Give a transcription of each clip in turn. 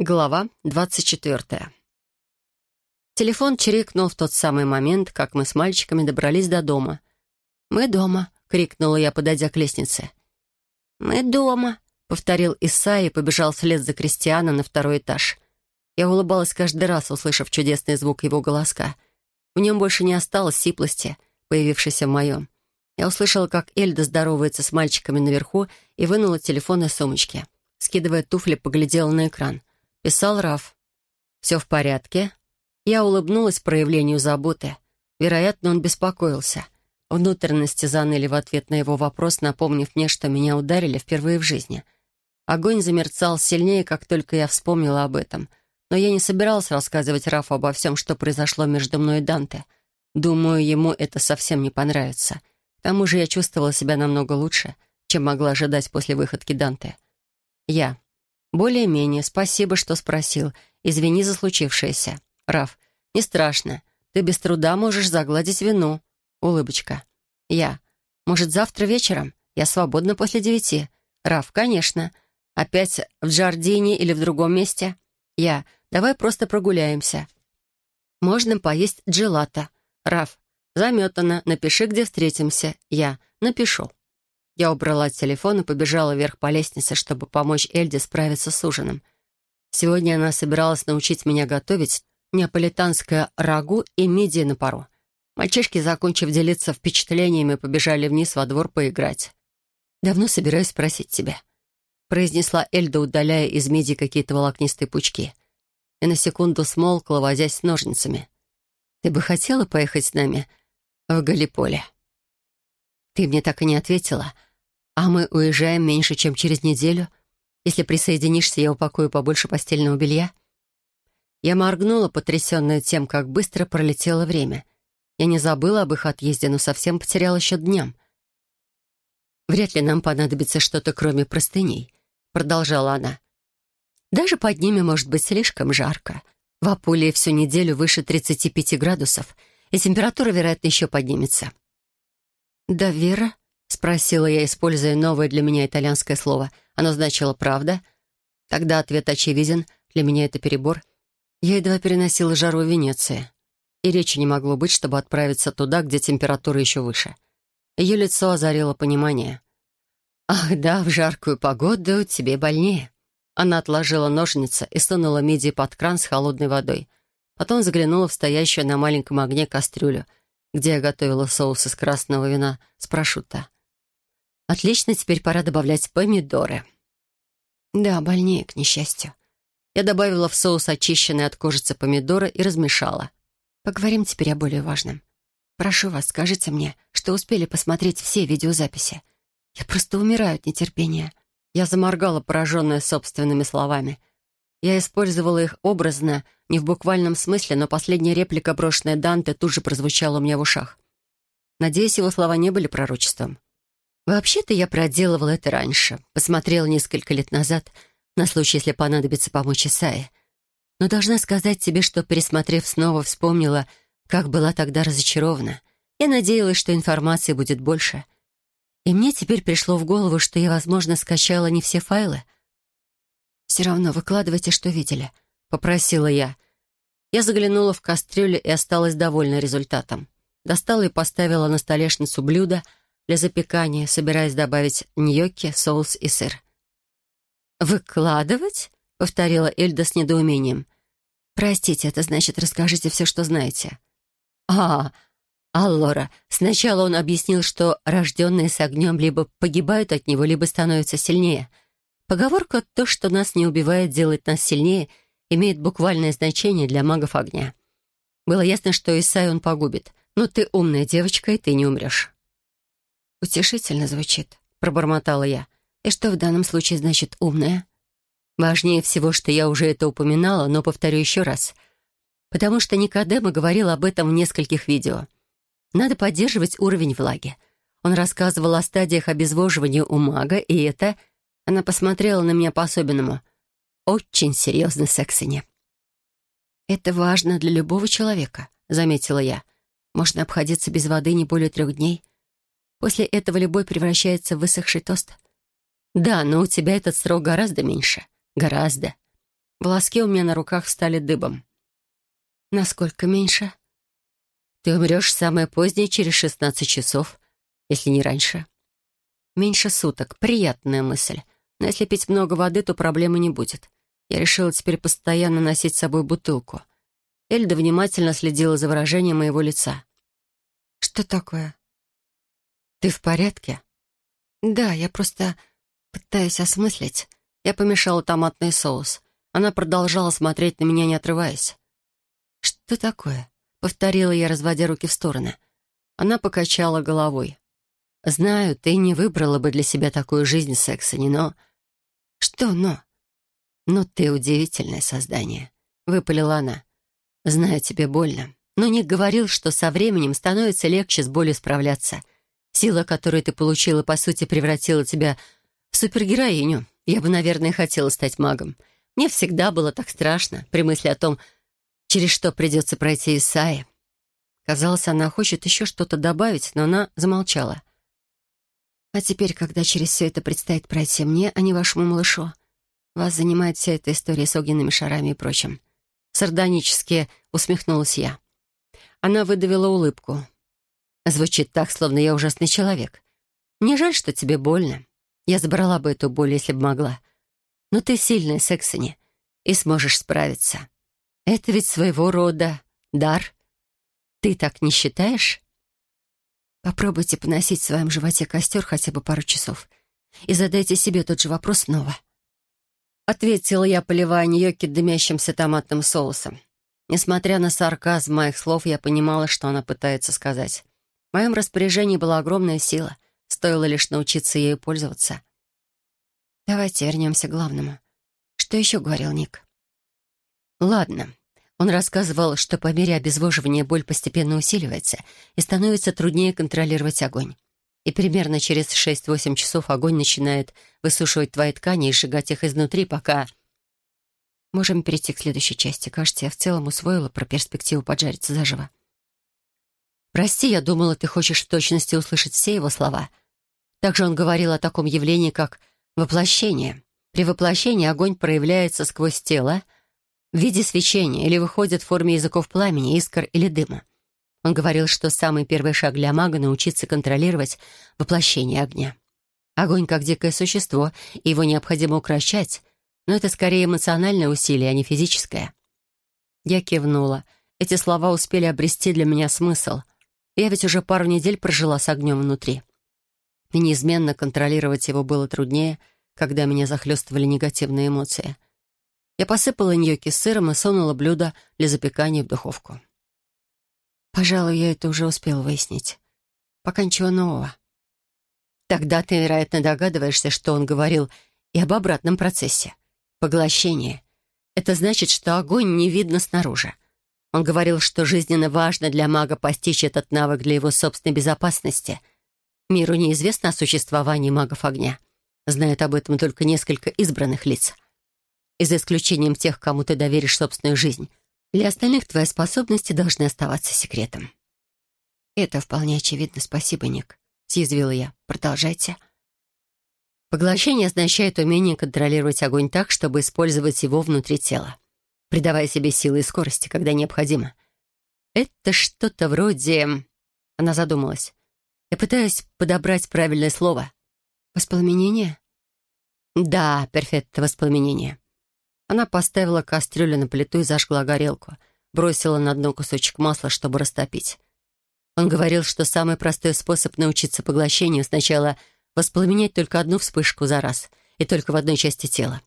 Глава двадцать четвертая. Телефон чирикнул в тот самый момент, как мы с мальчиками добрались до дома. «Мы дома», — крикнула я, подойдя к лестнице. «Мы дома», — повторил Исаи и побежал вслед за Кристиана на второй этаж. Я улыбалась каждый раз, услышав чудесный звук его голоска. В нем больше не осталось сиплости, появившейся в моем. Я услышала, как Эльда здоровается с мальчиками наверху и вынула телефон из сумочки. Скидывая туфли, поглядела на экран. Писал Раф. «Все в порядке?» Я улыбнулась проявлению заботы. Вероятно, он беспокоился. Внутренности заныли в ответ на его вопрос, напомнив мне, что меня ударили впервые в жизни. Огонь замерцал сильнее, как только я вспомнила об этом. Но я не собиралась рассказывать Рафу обо всем, что произошло между мной и Данте. Думаю, ему это совсем не понравится. К тому же я чувствовала себя намного лучше, чем могла ожидать после выходки Данте. Я. «Более-менее. Спасибо, что спросил. Извини за случившееся. Раф, не страшно. Ты без труда можешь загладить вину». Улыбочка. «Я. Может, завтра вечером? Я свободна после девяти». Раф, конечно. Опять в Джардине или в другом месте? Я. Давай просто прогуляемся. Можно поесть джелата. Раф. Заметано. Напиши, где встретимся. Я. Напишу. Я убрала телефон и побежала вверх по лестнице, чтобы помочь Эльде справиться с ужином. Сегодня она собиралась научить меня готовить неаполитанское рагу и мидии на пару. Мальчишки, закончив делиться впечатлениями, побежали вниз во двор поиграть. «Давно собираюсь спросить тебя», — произнесла Эльда, удаляя из мидии какие-то волокнистые пучки. И на секунду смолкла, возясь с ножницами. «Ты бы хотела поехать с нами в Галиполе?» «Ты мне так и не ответила», — а мы уезжаем меньше, чем через неделю. Если присоединишься, я упакую побольше постельного белья». Я моргнула, потрясенная тем, как быстро пролетело время. Я не забыла об их отъезде, но совсем потеряла счет дням. «Вряд ли нам понадобится что-то, кроме простыней», — продолжала она. «Даже под ними может быть слишком жарко. В Апулии всю неделю выше 35 градусов, и температура, вероятно, еще поднимется». «Да, Вера?» — спросила я, используя новое для меня итальянское слово. Оно значило «правда». Тогда ответ очевиден. Для меня это перебор. Я едва переносила жару Венеции. И речи не могло быть, чтобы отправиться туда, где температура еще выше. Ее лицо озарило понимание. «Ах да, в жаркую погоду тебе больнее». Она отложила ножницы и сунула мидии под кран с холодной водой. Потом заглянула в стоящую на маленьком огне кастрюлю, где я готовила соус из красного вина с прошутто. Отлично, теперь пора добавлять помидоры. Да, больнее, к несчастью. Я добавила в соус очищенные от кожицы помидоры и размешала. Поговорим теперь о более важном. Прошу вас, скажите мне, что успели посмотреть все видеозаписи. Я просто умираю от нетерпения. Я заморгала, пораженная собственными словами. Я использовала их образно, не в буквальном смысле, но последняя реплика, брошенная Данте, тут же прозвучала у меня в ушах. Надеюсь, его слова не были пророчеством. Вообще-то я проделывала это раньше. Посмотрела несколько лет назад, на случай, если понадобится помочь Исае. Но должна сказать тебе, что, пересмотрев снова, вспомнила, как была тогда разочарована. Я надеялась, что информации будет больше. И мне теперь пришло в голову, что я, возможно, скачала не все файлы. «Все равно выкладывайте, что видели», — попросила я. Я заглянула в кастрюлю и осталась довольна результатом. Достала и поставила на столешницу блюдо — для запекания, собираясь добавить ньокки, соус и сыр. «Выкладывать?» — повторила Эльда с недоумением. «Простите, это значит, расскажите все, что знаете». «А, Аллора, сначала он объяснил, что рожденные с огнем либо погибают от него, либо становятся сильнее. Поговорка «то, что нас не убивает, делает нас сильнее» имеет буквальное значение для магов огня. Было ясно, что Исай он погубит. Но ты умная девочка, и ты не умрешь. «Утешительно звучит», — пробормотала я. «И что в данном случае значит «умная»?» Важнее всего, что я уже это упоминала, но повторю еще раз. Потому что Никодема говорил об этом в нескольких видео. Надо поддерживать уровень влаги. Он рассказывал о стадиях обезвоживания у мага, и это... Она посмотрела на меня по-особенному. Очень серьезно, Сексоне. «Это важно для любого человека», — заметила я. «Можно обходиться без воды не более трех дней. После этого любой превращается в высохший тост. Да, но у тебя этот срок гораздо меньше. Гораздо. Волоски у меня на руках встали дыбом. «Насколько меньше?» «Ты умрешь самое позднее, через шестнадцать часов, если не раньше». «Меньше суток. Приятная мысль. Но если пить много воды, то проблемы не будет. Я решила теперь постоянно носить с собой бутылку». Эльда внимательно следила за выражением моего лица. «Что такое?» «Ты в порядке?» «Да, я просто пытаюсь осмыслить». Я помешала томатный соус. Она продолжала смотреть на меня, не отрываясь. «Что такое?» — повторила я, разводя руки в стороны. Она покачала головой. «Знаю, ты не выбрала бы для себя такую жизнь, Сексони, но...» «Что «но»?» «Ну, ты удивительное создание», — выпалила она. «Знаю, тебе больно, но Ник говорил, что со временем становится легче с болью справляться. Сила, которую ты получила, по сути, превратила тебя в супергероиню. Я бы, наверное, хотела стать магом. Мне всегда было так страшно при мысли о том, через что придется пройти Исаи. Казалось, она хочет еще что-то добавить, но она замолчала. «А теперь, когда через все это предстоит пройти мне, а не вашему малышу, вас занимает вся эта история с огненными шарами и прочим». Сардонически усмехнулась я. Она выдавила улыбку. Звучит так, словно я ужасный человек. Мне жаль, что тебе больно. Я забрала бы эту боль, если бы могла. Но ты сильная, Сексони, и сможешь справиться. Это ведь своего рода дар. Ты так не считаешь? Попробуйте поносить в своем животе костер хотя бы пару часов и задайте себе тот же вопрос снова. Ответила я, поливая Ньоки дымящимся томатным соусом. Несмотря на сарказм моих слов, я понимала, что она пытается сказать. В моем распоряжении была огромная сила. Стоило лишь научиться ею пользоваться. Давайте вернемся к главному. Что еще говорил Ник? Ладно. Он рассказывал, что по мере обезвоживания боль постепенно усиливается и становится труднее контролировать огонь. И примерно через 6-8 часов огонь начинает высушивать твои ткани и сжигать их изнутри, пока... Можем перейти к следующей части. Кажется, я в целом усвоила про перспективу поджариться заживо. «Прости, я думала, ты хочешь в точности услышать все его слова». Также он говорил о таком явлении, как воплощение. При воплощении огонь проявляется сквозь тело в виде свечения или выходит в форме языков пламени, искр или дыма. Он говорил, что самый первый шаг для мага — научиться контролировать воплощение огня. Огонь как дикое существо, и его необходимо укращать, но это скорее эмоциональное усилие, а не физическое. Я кивнула. Эти слова успели обрести для меня смысл — я ведь уже пару недель прожила с огнем внутри. И неизменно контролировать его было труднее, когда меня захлестывали негативные эмоции. Я посыпала ньоки сыром и сунула блюдо для запекания в духовку. Пожалуй, я это уже успела выяснить. Пока ничего нового. Тогда ты, вероятно, догадываешься, что он говорил и об обратном процессе. Поглощение. Это значит, что огонь не видно снаружи. Он говорил, что жизненно важно для мага постичь этот навык для его собственной безопасности. Миру неизвестно о существовании магов огня. Знают об этом только несколько избранных лиц. И за исключением тех, кому ты доверишь собственную жизнь. Для остальных твои способности должны оставаться секретом. «Это вполне очевидно. Спасибо, Ник», — съязвила я. «Продолжайте». Поглощение означает умение контролировать огонь так, чтобы использовать его внутри тела придавая себе силы и скорости, когда необходимо. Это что-то вроде... Она задумалась. Я пытаюсь подобрать правильное слово. Воспламенение? Да, перфект, воспламенение. Она поставила кастрюлю на плиту и зажгла горелку. Бросила на дно кусочек масла, чтобы растопить. Он говорил, что самый простой способ научиться поглощению сначала воспламенять только одну вспышку за раз и только в одной части тела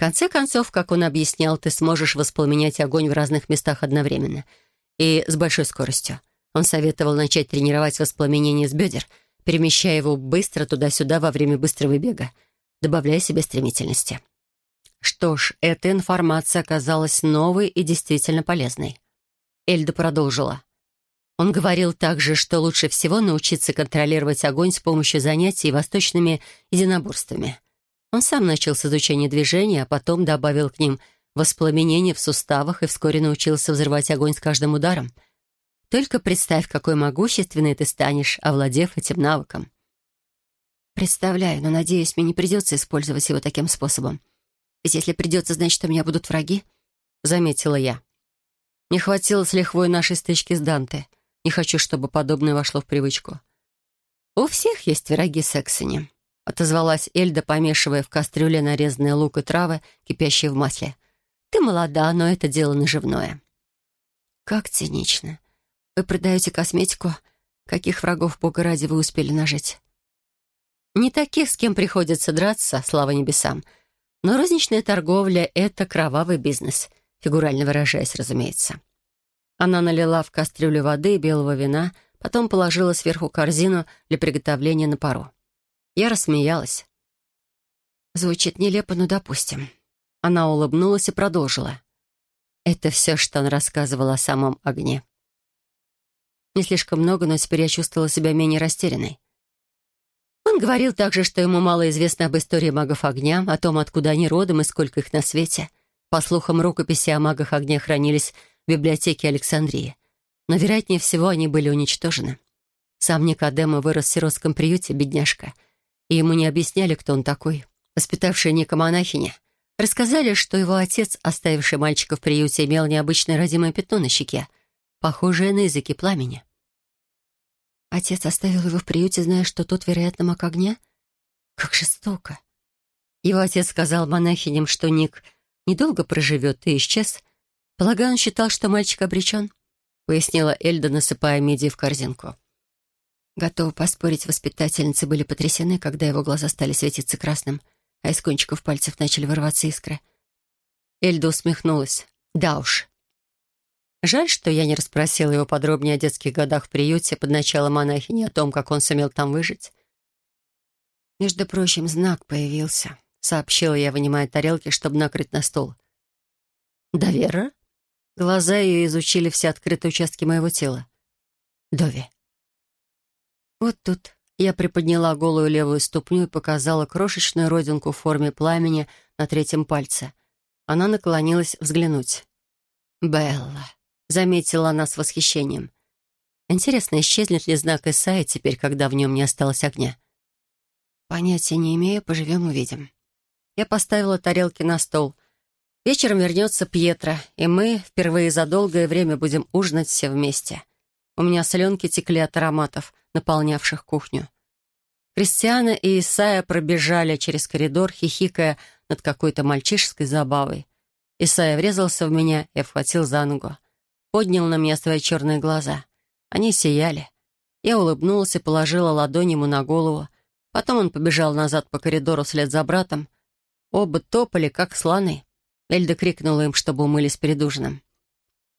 конце концов, как он объяснял, ты сможешь воспламенять огонь в разных местах одновременно и с большой скоростью. Он советовал начать тренировать воспламенение с бедер, перемещая его быстро туда-сюда во время быстрого бега, добавляя себе стремительности. Что ж, эта информация оказалась новой и действительно полезной. Эльда продолжила. Он говорил также, что лучше всего научиться контролировать огонь с помощью занятий восточными единоборствами — он сам начал с изучения движения, а потом добавил к ним воспламенение в суставах и вскоре научился взрывать огонь с каждым ударом. Только представь, какой могущественный ты станешь, овладев этим навыком. Представляю, но, надеюсь, мне не придется использовать его таким способом. Ведь если придется, значит, у меня будут враги», — заметила я. Не хватило с лихвой нашей стычки с Данте. Не хочу, чтобы подобное вошло в привычку. «У всех есть враги Сексони», — отозвалась Эльда, помешивая в кастрюле нарезанные лук и травы, кипящие в масле. «Ты молода, но это дело наживное». «Как цинично. Вы продаете косметику? Каких врагов, бога ради, вы успели нажить?» «Не таких, с кем приходится драться, слава небесам. Но розничная торговля — это кровавый бизнес, фигурально выражаясь, разумеется». Она налила в кастрюлю воды и белого вина — Потом положила сверху корзину для приготовления на пару. Я рассмеялась. Звучит нелепо, но допустим. Она улыбнулась и продолжила. Это все, что он рассказывал о самом огне. Не слишком много, но теперь я чувствовала себя менее растерянной. Он говорил также, что ему мало известно об истории магов огня, о том, откуда они родом и сколько их на свете. По слухам, рукописи о магах огня хранились в библиотеке Александрии но, вероятнее всего, они были уничтожены. Сам Никодема вырос в сиротском приюте, бедняжка, и ему не объясняли, кто он такой. Воспитавшая Ника монахиня рассказали, что его отец, оставивший мальчика в приюте, имел необычное родимое пятно на щеке, похожее на языки пламени. Отец оставил его в приюте, зная, что тот, вероятно, маг огня? Как жестоко. Его отец сказал монахиням, что Ник недолго проживет и исчез. Полагаю, он считал, что мальчик обречен пояснила Эльда, насыпая мидии в корзинку. Готова поспорить, воспитательницы были потрясены, когда его глаза стали светиться красным, а из кончиков пальцев начали вырываться искры. Эльда усмехнулась. «Да уж. Жаль, что я не расспросила его подробнее о детских годах в приюте под началом монахини, о том, как он сумел там выжить. Между прочим, знак появился, — сообщила я, вынимая тарелки, чтобы накрыть на стол. «Да, Вера?» Глаза ее изучили все открытые участки моего тела. Дови. Вот тут я приподняла голую левую ступню и показала крошечную родинку в форме пламени на третьем пальце. Она наклонилась взглянуть. «Белла», — заметила она с восхищением. «Интересно, исчезнет ли знак Исаи теперь, когда в нем не осталось огня?» «Понятия не имею, поживем увидим». Я поставила тарелки на стол — Вечером вернется Пьетро, и мы впервые за долгое время будем ужинать все вместе. У меня соленки текли от ароматов, наполнявших кухню. Кристиана и Исая пробежали через коридор, хихикая над какой-то мальчишеской забавой. Исая врезался в меня и обхватил за ногу. Поднял на меня свои черные глаза. Они сияли. Я улыбнулась и положила ладонь ему на голову. Потом он побежал назад по коридору вслед за братом. Оба топали, как слоны. Эльда крикнула им, чтобы умылись перед ужином.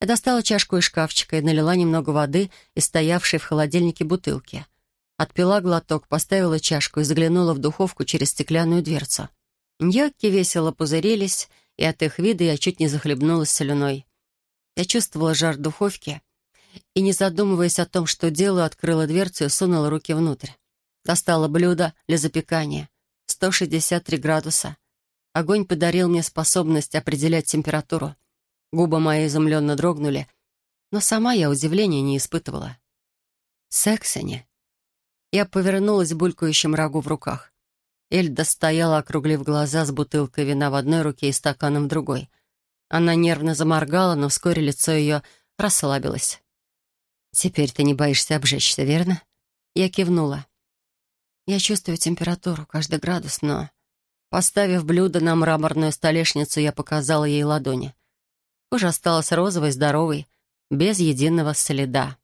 Я достала чашку из шкафчика и налила немного воды из стоявшей в холодильнике бутылки. Отпила глоток, поставила чашку и заглянула в духовку через стеклянную дверцу. Ньокки весело пузырились, и от их вида я чуть не захлебнулась соляной. Я чувствовала жар духовки и, не задумываясь о том, что делаю, открыла дверцу и сунула руки внутрь. Достала блюдо для запекания. 163 градуса. Огонь подарил мне способность определять температуру. Губы мои изумленно дрогнули, но сама я удивления не испытывала. Сексони. Я повернулась булькающим рагу в руках. Эльда стояла, округлив глаза, с бутылкой вина в одной руке и стаканом в другой. Она нервно заморгала, но вскоре лицо ее расслабилось. «Теперь ты не боишься обжечься, верно?» Я кивнула. «Я чувствую температуру, каждый градус, но Поставив блюдо на мраморную столешницу, я показала ей ладони. Кожа осталась розовой, здоровой, без единого следа.